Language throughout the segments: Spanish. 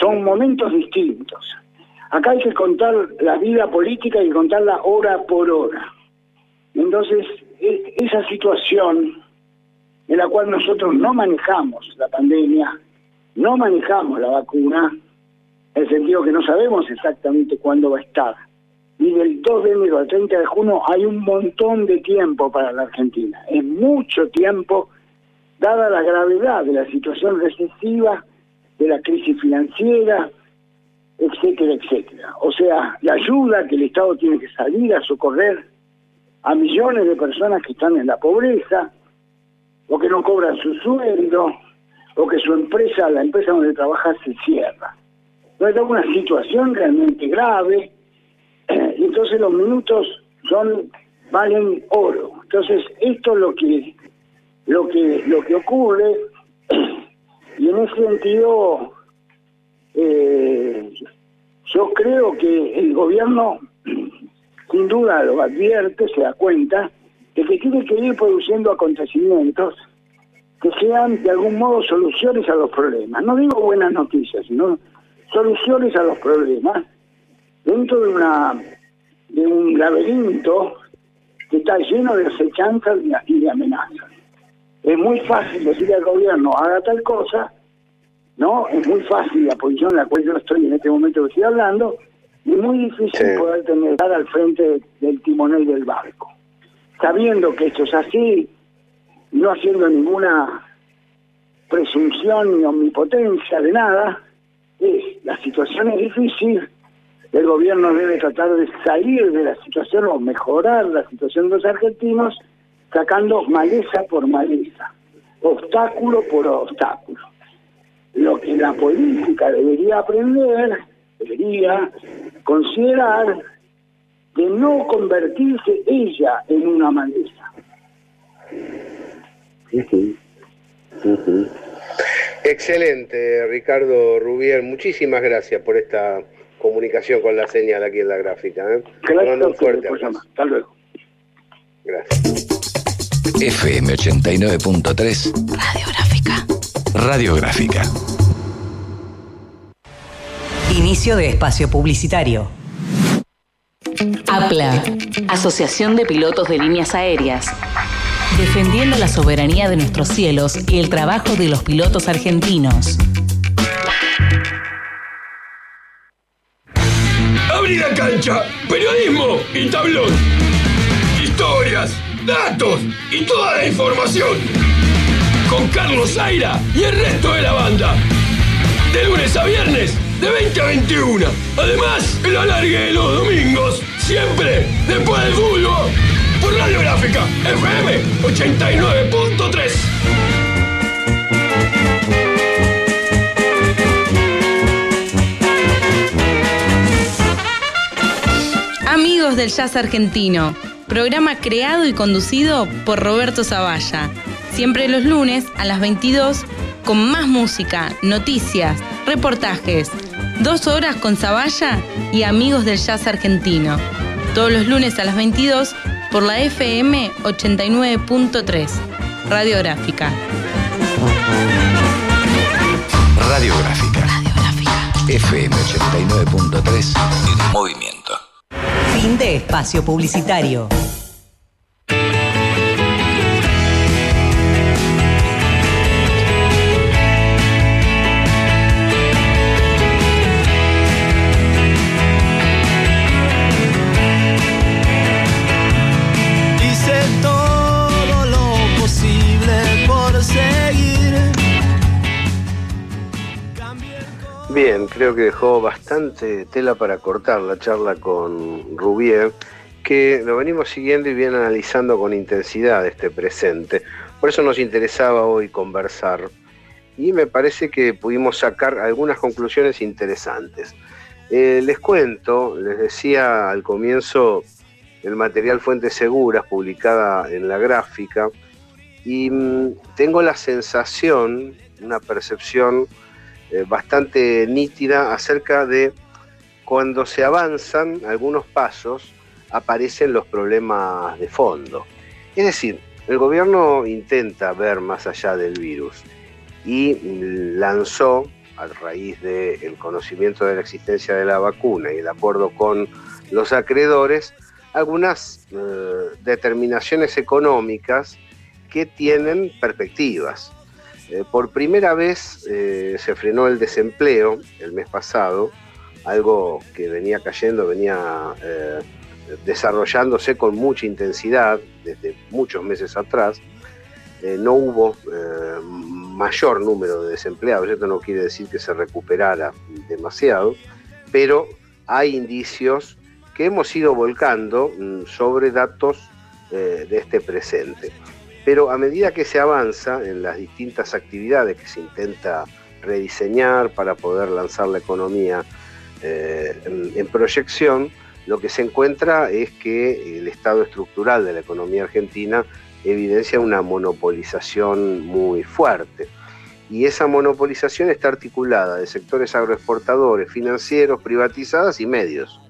Son momentos distintos. Acá hay que contar la vida política y contarla hora por hora. Entonces, e, esa situación en la cual nosotros no manejamos la pandemia, no manejamos la vacuna, en el sentido que no sabemos exactamente cuándo va a estar. Y del 2 de enero al 30 de junio hay un montón de tiempo para la Argentina. Es mucho tiempo, dada la gravedad de la situación recesiva, de la crisis financiera, etcétera, etcétera. O sea, la ayuda que el Estado tiene que salir a socorrer a millones de personas que están en la pobreza, o que no cobran su sueldo, o que su empresa, la empresa donde trabaja, se cierra. Entonces, es una situación realmente grave, y entonces los minutos son valen oro. Entonces, esto es lo que lo que lo que ocurre y en ese sentido eh, yo creo que el gobierno sin duda lo advierte, se da cuenta de que tiene que ir produciendo acontecimientos que sean de algún modo soluciones a los problemas. No digo buenas noticias, sino soluciones a los problemas dentro de de un laberinto que está lleno de acechanzas y de amenazas. Es muy fácil decirle al gobierno haga tal cosa, ¿no? Es muy fácil la posición en la cual yo estoy en este momento que estoy hablando, y muy difícil poder tener al frente del timonel del barco. Sabiendo que esto es así, no haciendo ninguna presunción ni omnipotencia de nada, es, la situación es difícil, el gobierno debe tratar de salir de la situación o mejorar la situación de los argentinos sacando maleza por maleza, obstáculo por obstáculo. Lo que la política debería aprender, debería considerar de no convertirse ella en una maleza. Excelente, Ricardo Rubier. Muchísimas gracias por esta comunicación con la señal aquí en la gráfica. ¿eh? Gracias un fuerte Hasta luego. Gracias. FM 89.3 Radiográfica. Radiográfica. Inicio de espacio publicitario. APLA, Asociación de Pilotos de Líneas Aéreas. Defendiendo la soberanía de nuestros cielos y el trabajo de los pilotos argentinos. Abrir la cancha, periodismo y tablón. Historias, datos y toda la información. Con Carlos Zaira y el resto de la banda. De lunes a viernes, de 20 a 21. Además, el alargue de los domingos, siempre después del fútbol. Por Radio Gráfica, FM 89.3. Amigos del Jazz Argentino, programa creado y conducido por Roberto Zavalla. Siempre los lunes a las 22 con más música, noticias, reportajes. Dos horas con Zavalla y amigos del Jazz Argentino. Todos los lunes a las 22 por la FM 89.3. Radiográfica. Radiográfica. Radiográfica. FM 89.3 en movimiento. Fin de espacio publicitario. Creo que dejó bastante tela para cortar la charla con Rubier, que lo venimos siguiendo y viene analizando con intensidad este presente. Por eso nos interesaba hoy conversar y me parece que pudimos sacar algunas conclusiones interesantes. Eh, les cuento, les decía al comienzo el material Fuentes Seguras publicada en la gráfica y mm, tengo la sensación, una percepción eh, bastante nítida acerca de cuando se avanzan algunos pasos aparecen los problemas de fondo. Es decir, el gobierno intenta ver más allá del virus y lanzó a raíz del conocimiento de la existencia de la vacuna y el acuerdo con los acreedores, algunas eh, determinaciones económicas que tienen perspectivas. Eh, por primera vez eh, se frenó el desempleo el mes pasado, algo que venía cayendo, venía desarrollándose con mucha intensidad desde muchos meses atrás. no hubo mayor número de desempleados, esto no quiere decir que se recuperara demasiado, pero hay indicios que hemos ido volcando mm, sobre datos eh, de este presente. Pero a medida que se avanza en las distintas actividades que se intenta rediseñar para poder lanzar la economía eh, en, proyección, lo que se encuentra es que el estado estructural de la economía argentina evidencia una monopolización muy fuerte. Y esa monopolización está articulada de sectores agroexportadores, financieros, privatizadas y medios.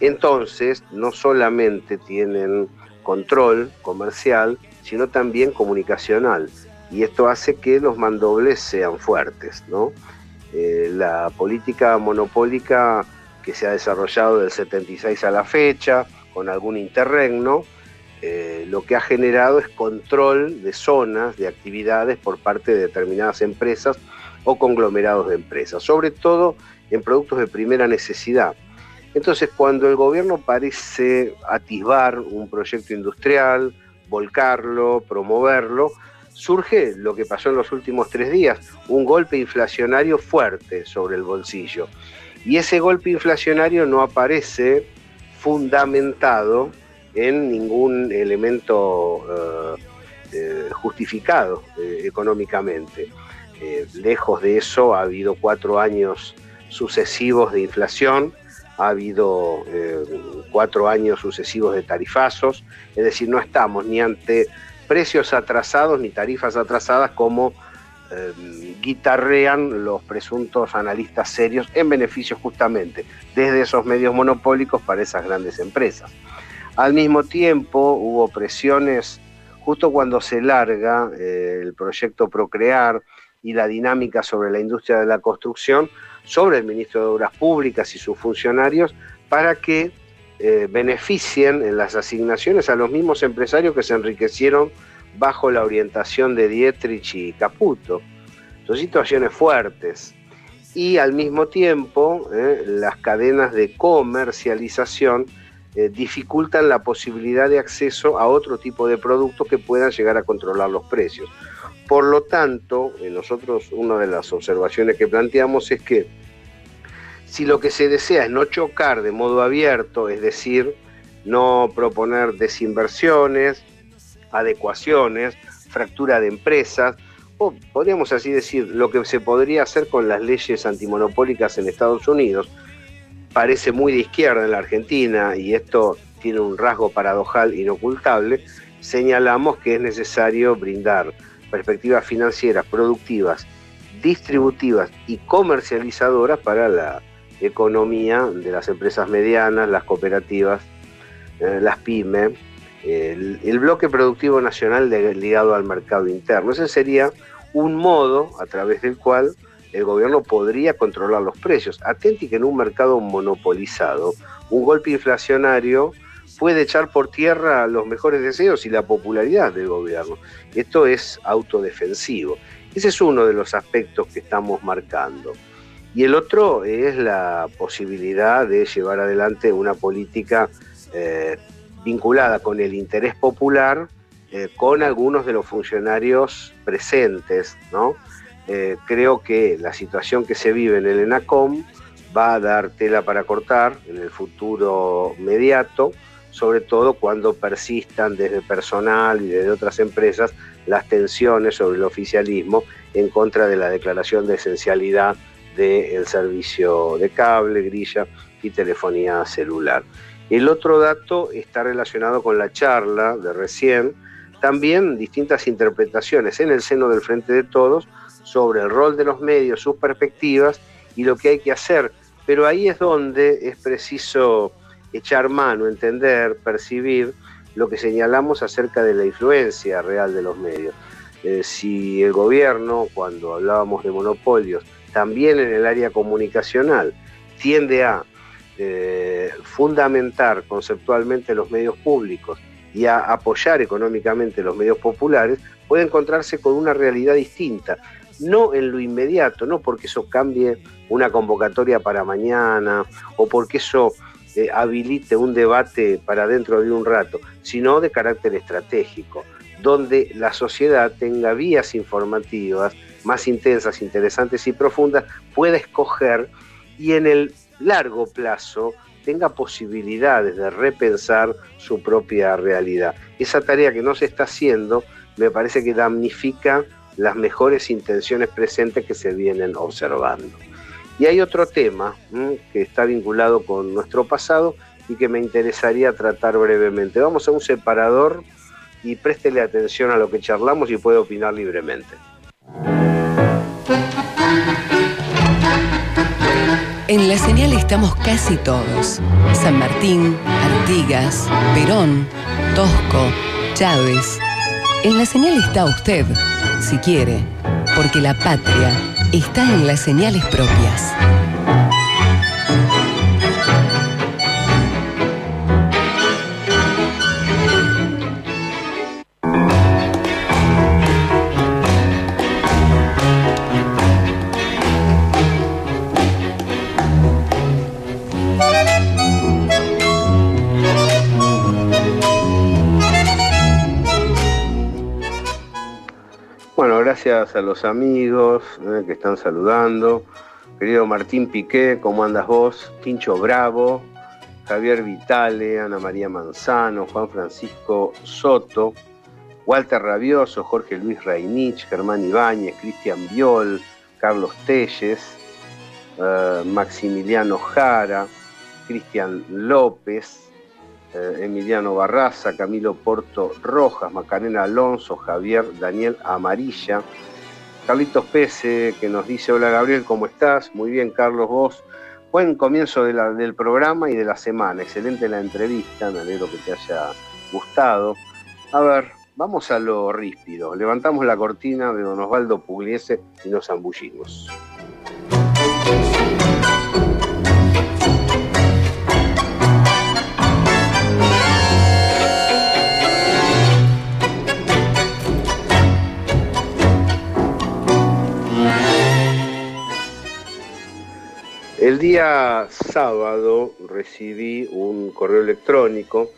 Entonces, no solamente tienen control comercial, sino también comunicacional. Y esto hace que los mandobles sean fuertes. ¿no? Eh, la política monopólica que se ha desarrollado del 76 a la fecha, con algún interregno, eh, lo que ha generado es control de zonas, de actividades por parte de determinadas empresas o conglomerados de empresas, sobre todo en productos de primera necesidad entonces, cuando el gobierno parece atisbar un proyecto industrial, volcarlo, promoverlo, surge lo que pasó en los últimos tres días, un golpe inflacionario fuerte sobre el bolsillo. Y ese golpe inflacionario no aparece fundamentado en ningún elemento eh, eh, justificado eh, económicamente. lejos de eso, ha habido cuatro años sucesivos de inflación, ha habido eh, cuatro años sucesivos de tarifazos, es decir, no estamos ni ante precios atrasados ni tarifas atrasadas como eh, guitarrean los presuntos analistas serios en beneficio justamente desde esos medios monopólicos para esas grandes empresas. Al mismo tiempo hubo presiones justo cuando se larga eh, el proyecto Procrear y la dinámica sobre la industria de la construcción, sobre el ministro de Obras Públicas y sus funcionarios para que eh, beneficien en las asignaciones a los mismos empresarios que se enriquecieron bajo la orientación de Dietrich y Caputo. Son situaciones fuertes. Y al mismo tiempo, eh, las cadenas de comercialización eh, dificultan la posibilidad de acceso a otro tipo de productos que puedan llegar a controlar los precios. Por lo tanto, nosotros una de las observaciones que planteamos es que si lo que se desea es no chocar de modo abierto, es decir, no proponer desinversiones, adecuaciones, fractura de empresas, o podríamos así decir, lo que se podría hacer con las leyes antimonopólicas en Estados Unidos, parece muy de izquierda en la Argentina y esto tiene un rasgo paradojal inocultable, señalamos que es necesario brindar perspectivas financieras, productivas, distributivas y comercializadoras para la economía de las empresas medianas, las cooperativas, eh, las pymes, el, bloque productivo nacional ligado al mercado interno. Ese sería un modo a través del cual el gobierno podría controlar los precios. Atenti que en un mercado monopolizado, un golpe inflacionario puede echar por tierra los mejores deseos y la popularidad del gobierno. Esto es autodefensivo. Ese es uno de los aspectos que estamos marcando. Y el otro es la posibilidad de llevar adelante una política eh, vinculada con el interés popular, eh, con algunos de los funcionarios presentes. ¿no? Eh, creo que la situación que se vive en el ENACOM va a dar tela para cortar en el futuro inmediato sobre todo cuando persistan desde personal y desde otras empresas las tensiones sobre el oficialismo en contra de la declaración de esencialidad del servicio de cable, grilla y telefonía celular. El otro dato está relacionado con la charla de recién, también distintas interpretaciones en el seno del Frente de Todos sobre el rol de los medios, sus perspectivas y lo que hay que hacer. Pero ahí es donde es preciso echar mano, entender, percibir lo que señalamos acerca de la influencia real de los medios. Eh, si el gobierno, cuando hablábamos de monopolios, también en el área comunicacional tiende a eh, fundamentar conceptualmente los medios públicos y a apoyar económicamente los medios populares, puede encontrarse con una realidad distinta. No en lo inmediato, no porque eso cambie una convocatoria para mañana o porque eso eh, habilite un debate para dentro de un rato, sino de carácter estratégico, donde la sociedad tenga vías informativas más intensas, interesantes y profundas, pueda escoger y en el largo plazo tenga posibilidades de repensar su propia realidad. Esa tarea que no se está haciendo me parece que damnifica las mejores intenciones presentes que se vienen observando. Y hay otro tema que está vinculado con nuestro pasado y que me interesaría tratar brevemente. Vamos a un separador y préstele atención a lo que charlamos y puede opinar libremente. En la señal estamos casi todos. San Martín, Artigas, Perón, Tosco, Chávez. En la señal está usted, si quiere, porque la patria está en las señales propias. Gracias a los amigos eh, que están saludando. Querido Martín Piqué, ¿cómo andas vos? Tincho Bravo, Javier Vitale, Ana María Manzano, Juan Francisco Soto, Walter Rabioso, Jorge Luis Reinich, Germán Ibáñez, Cristian Viol, Carlos Telles, eh, Maximiliano Jara, Cristian López, Emiliano Barraza, Camilo Porto Rojas, Macarena Alonso, Javier Daniel Amarilla, Carlitos Pese, que nos dice, hola Gabriel, ¿cómo estás? Muy bien, Carlos, vos. Buen comienzo del programa y de la semana, excelente la entrevista, me alegro que te haya gustado. A ver, vamos a lo ríspido, levantamos la cortina de don Osvaldo Pugliese y nos zambullimos. Día sábado recibí un correo electrónico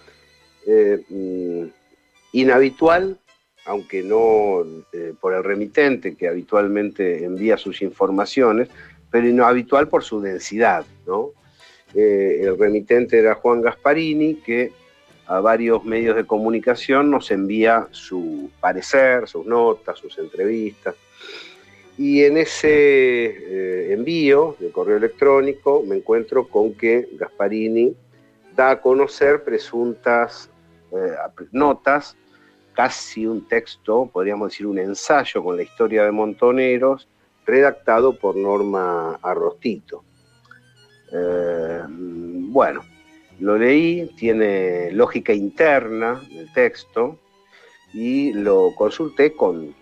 eh, mm, inhabitual, aunque no eh, por el remitente que habitualmente envía sus informaciones, pero inhabitual por su densidad. Eh, el remitente era Juan Gasparini, que a varios medios de comunicación nos envía su parecer, sus notas, sus entrevistas. Y en ese eh, envío de correo electrónico me encuentro con que Gasparini da a conocer presuntas eh, notas, casi un texto, podríamos decir un ensayo con la historia de Montoneros, redactado por Norma Arrostito. Eh, bueno, lo leí, tiene lógica interna el texto y lo consulté con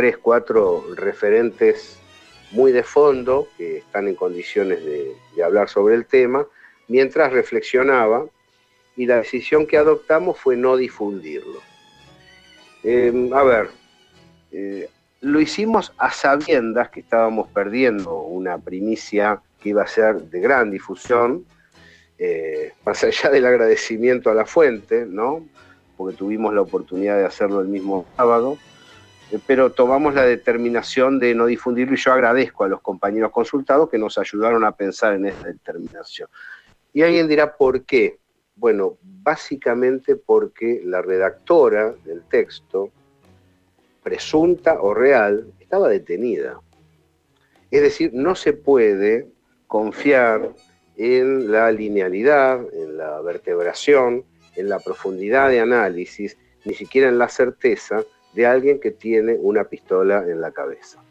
tres, cuatro referentes muy de fondo que están en condiciones de, hablar sobre el tema, mientras reflexionaba y la decisión que adoptamos fue no difundirlo. Em, a ver, eh, lo hicimos a sabiendas que estábamos perdiendo una primicia que iba a ser de gran difusión, eh, más allá del agradecimiento a la fuente, ¿no? porque tuvimos la oportunidad de hacerlo el mismo sábado, pero tomamos la determinación de no difundirlo y yo agradezco a los compañeros consultados que nos ayudaron a pensar en esa determinación. Y alguien dirá, ¿por qué? Bueno, básicamente porque la redactora del texto, presunta o real, estaba detenida. Es decir, no se puede confiar en la linealidad, en la vertebración, en la profundidad de análisis, ni siquiera en la certeza de alguien que tiene una pistola en la cabeza.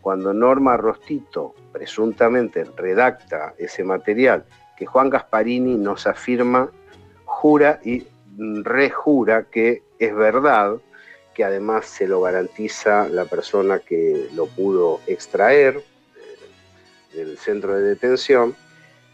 Cuando Norma Rostito presuntamente redacta ese material que Juan Gasparini nos afirma, jura y rejura que es verdad, que además se lo garantiza la persona que lo pudo extraer, del centro de detención,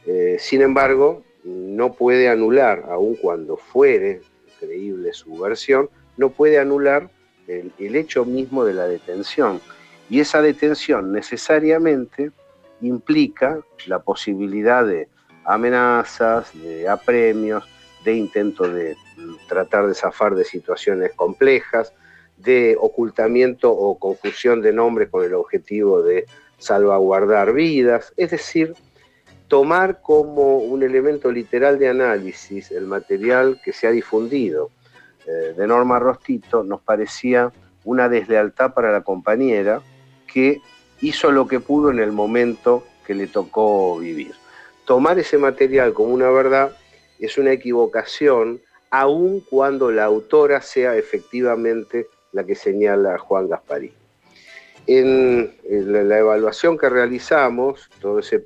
eh, sin embargo, no puede anular, aun cuando fuere creíble su versión, no puede anular el, hecho mismo de la detención. Y esa detención necesariamente implica la posibilidad de amenazas, de apremios, de intento de tratar de zafar de situaciones complejas, de ocultamiento o confusión de nombres con el objetivo de salvaguardar vidas, es decir, tomar como un elemento literal de análisis el material que se ha difundido eh, de Norma Rostito nos parecía una deslealtad para la compañera que hizo lo que pudo en el momento que le tocó vivir. Tomar ese material como una verdad es una equivocación, aun cuando la autora sea efectivamente la que señala Juan Gasparín. En, la, evaluación que realizamos, todo ese